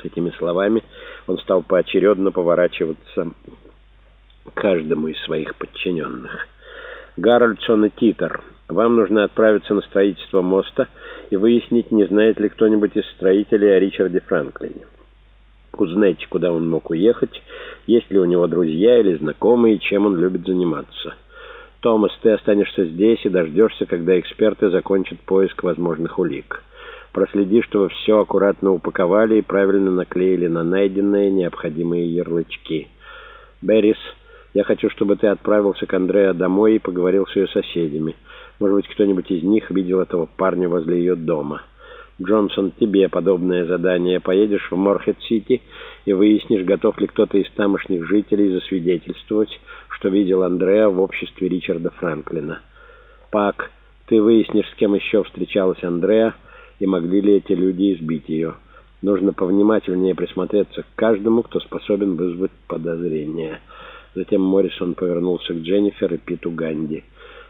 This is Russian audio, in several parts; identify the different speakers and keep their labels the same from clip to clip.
Speaker 1: С этими словами он стал поочередно поворачиваться каждому из своих подчиненных. «Гарольдсон и Титер, вам нужно отправиться на строительство моста и выяснить, не знает ли кто-нибудь из строителей о Ричарде Франклине. Узнайте, куда он мог уехать, есть ли у него друзья или знакомые, чем он любит заниматься. Томас, ты останешься здесь и дождешься, когда эксперты закончат поиск возможных улик». Проследи, чтобы все аккуратно упаковали и правильно наклеили на найденные необходимые ярлычки. Беррис, я хочу, чтобы ты отправился к Андреа домой и поговорил с ее соседями. Может быть, кто-нибудь из них видел этого парня возле ее дома. Джонсон, тебе подобное задание. Поедешь в Морхед-Сити и выяснишь, готов ли кто-то из тамошних жителей засвидетельствовать, что видел Андреа в обществе Ричарда Франклина. Пак, ты выяснишь, с кем еще встречалась Андреа, и могли ли эти люди избить ее. Нужно повнимательнее присмотреться к каждому, кто способен вызвать подозрения. Затем Моррисон повернулся к Дженнифер и Питу Ганди.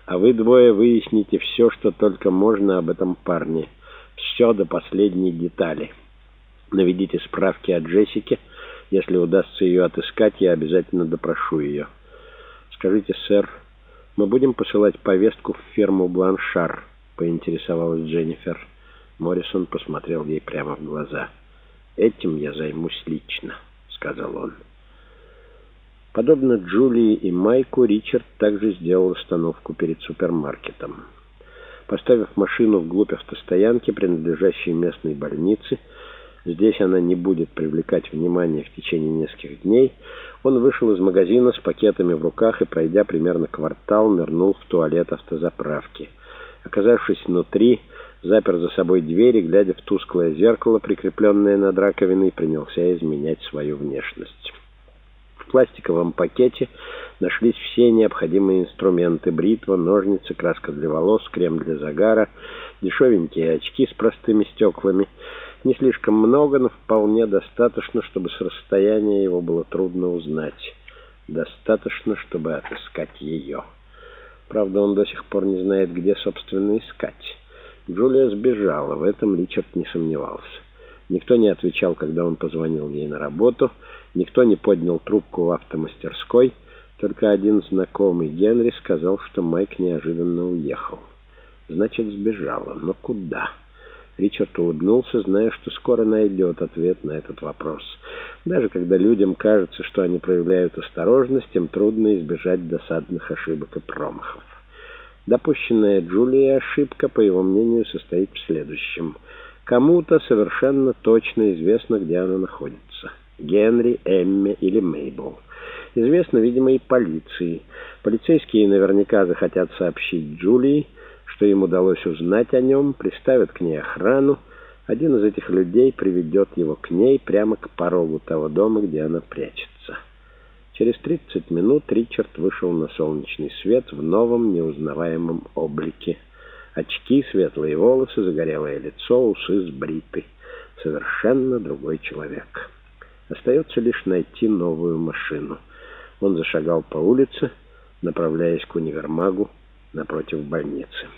Speaker 1: «А вы двое выясните все, что только можно об этом парне. Все до последней детали. Наведите справки о Джессике. Если удастся ее отыскать, я обязательно допрошу ее. Скажите, сэр, мы будем посылать повестку в ферму Бланшар?» — поинтересовалась Дженнифер. Моррисон посмотрел ей прямо в глаза. «Этим я займусь лично», — сказал он. Подобно Джулии и Майку, Ричард также сделал остановку перед супермаркетом. Поставив машину вглубь автостоянки, принадлежащей местной больнице, здесь она не будет привлекать внимание в течение нескольких дней, он вышел из магазина с пакетами в руках и, пройдя примерно квартал, нырнул в туалет автозаправки. Оказавшись внутри, запер за собой дверь и, глядя в тусклое зеркало, прикрепленное над раковиной, принялся изменять свою внешность. В пластиковом пакете нашлись все необходимые инструменты. Бритва, ножницы, краска для волос, крем для загара, дешевенькие очки с простыми стеклами. Не слишком много, но вполне достаточно, чтобы с расстояния его было трудно узнать. Достаточно, чтобы отыскать ее. Правда, он до сих пор не знает, где, собственно, искать. Джулия сбежала, в этом Ричард не сомневался. Никто не отвечал, когда он позвонил ей на работу, никто не поднял трубку в автомастерской, только один знакомый Генри сказал, что Майк неожиданно уехал. Значит, сбежала. Но куда? Ричард улыбнулся, зная, что скоро найдет ответ на этот вопрос. Даже когда людям кажется, что они проявляют осторожность, им трудно избежать досадных ошибок и промахов. Допущенная Джулией ошибка, по его мнению, состоит в следующем. Кому-то совершенно точно известно, где она находится. Генри, Эмме или Мейбл. Известно, видимо, и полиции. Полицейские наверняка захотят сообщить Джулии, что им удалось узнать о нем, приставят к ней охрану. Один из этих людей приведет его к ней прямо к порогу того дома, где она прячется. Через 30 минут Ричард вышел на солнечный свет в новом неузнаваемом облике. Очки, светлые волосы, загорелое лицо, усы сбриты. Совершенно другой человек. Остается лишь найти новую машину. Он зашагал по улице, направляясь к универмагу напротив больницы.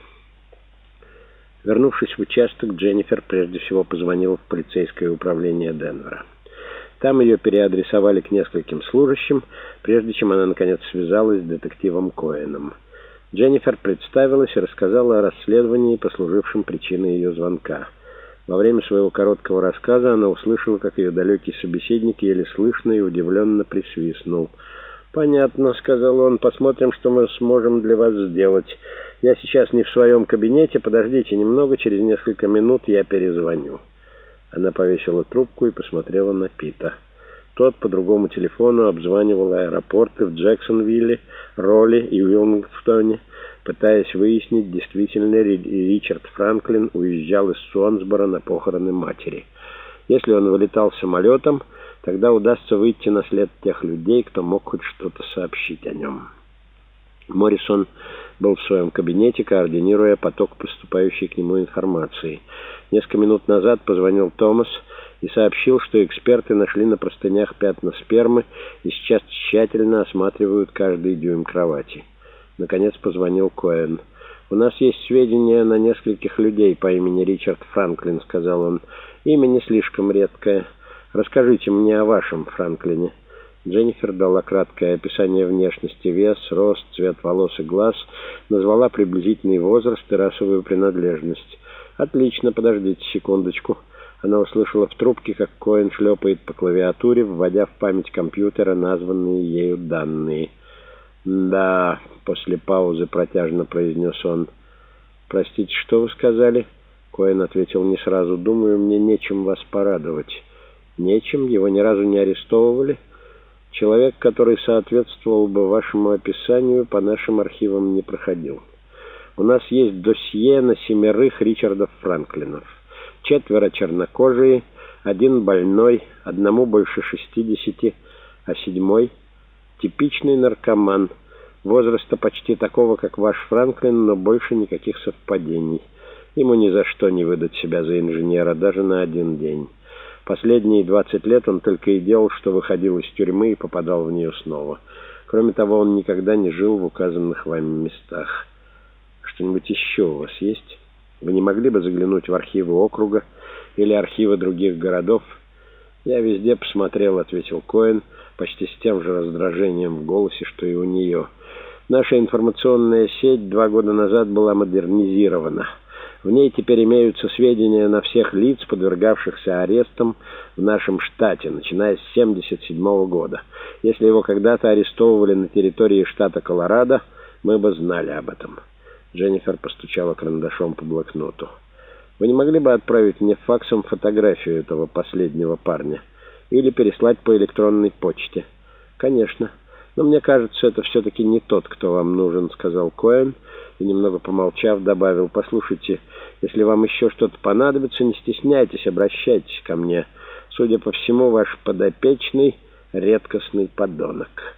Speaker 1: Вернувшись в участок, Дженнифер прежде всего позвонила в полицейское управление Денвера. Там ее переадресовали к нескольким служащим, прежде чем она, наконец, связалась с детективом Коэном. Дженнифер представилась и рассказала о расследовании, послужившем причиной ее звонка. Во время своего короткого рассказа она услышала, как ее далекий собеседник еле слышно и удивленно присвистнул. «Понятно», — сказал он, — «посмотрим, что мы сможем для вас сделать. Я сейчас не в своем кабинете, подождите немного, через несколько минут я перезвоню». Она повесила трубку и посмотрела на Пита. Тот по другому телефону обзванивал аэропорты в Джексонвилле, Ролли и Уилмингтоне, пытаясь выяснить, действительно ли Ричард Франклин уезжал из Суонсбора на похороны матери. Если он вылетал самолетом, тогда удастся выйти на след тех людей, кто мог хоть что-то сообщить о нем. Моррисон был в своем кабинете, координируя поток поступающей к нему информации. Несколько минут назад позвонил Томас и сообщил, что эксперты нашли на простынях пятна спермы и сейчас тщательно осматривают каждый дюйм кровати. Наконец позвонил Коэн. «У нас есть сведения на нескольких людей по имени Ричард Франклин», — сказал он. «Имя не слишком редкое. Расскажите мне о вашем Франклине». Дженнифер дала краткое описание внешности, вес, рост, цвет волос и глаз, назвала приблизительный возраст и расовую принадлежность. «Отлично, подождите секундочку». Она услышала в трубке, как Коэн шлепает по клавиатуре, вводя в память компьютера названные ею данные. «Да», — после паузы протяжно произнес он. «Простите, что вы сказали?» Коэн ответил не сразу. «Думаю, мне нечем вас порадовать». «Нечем? Его ни разу не арестовывали?» «Человек, который соответствовал бы вашему описанию, по нашим архивам не проходил. У нас есть досье на семерых Ричардов Франклинов» четверо чернокожие, один больной, одному больше шестидесяти, а седьмой — типичный наркоман, возраста почти такого, как ваш Франклин, но больше никаких совпадений. Ему ни за что не выдать себя за инженера, даже на один день. Последние 20 лет он только и делал, что выходил из тюрьмы и попадал в нее снова. Кроме того, он никогда не жил в указанных вами местах. Что-нибудь еще у вас есть?» Вы не могли бы заглянуть в архивы округа или архивы других городов? Я везде посмотрел, ответил Коэн, почти с тем же раздражением в голосе, что и у нее. Наша информационная сеть два года назад была модернизирована. В ней теперь имеются сведения на всех лиц, подвергавшихся арестам в нашем штате, начиная с 1977 года. Если его когда-то арестовывали на территории штата Колорадо, мы бы знали об этом. Дженнифер постучала карандашом по блокноту. «Вы не могли бы отправить мне факсом фотографию этого последнего парня? Или переслать по электронной почте?» «Конечно. Но мне кажется, это все-таки не тот, кто вам нужен», — сказал Коэн, и, немного помолчав, добавил, «Послушайте, если вам еще что-то понадобится, не стесняйтесь, обращайтесь ко мне. Судя по всему, ваш подопечный — редкостный подонок».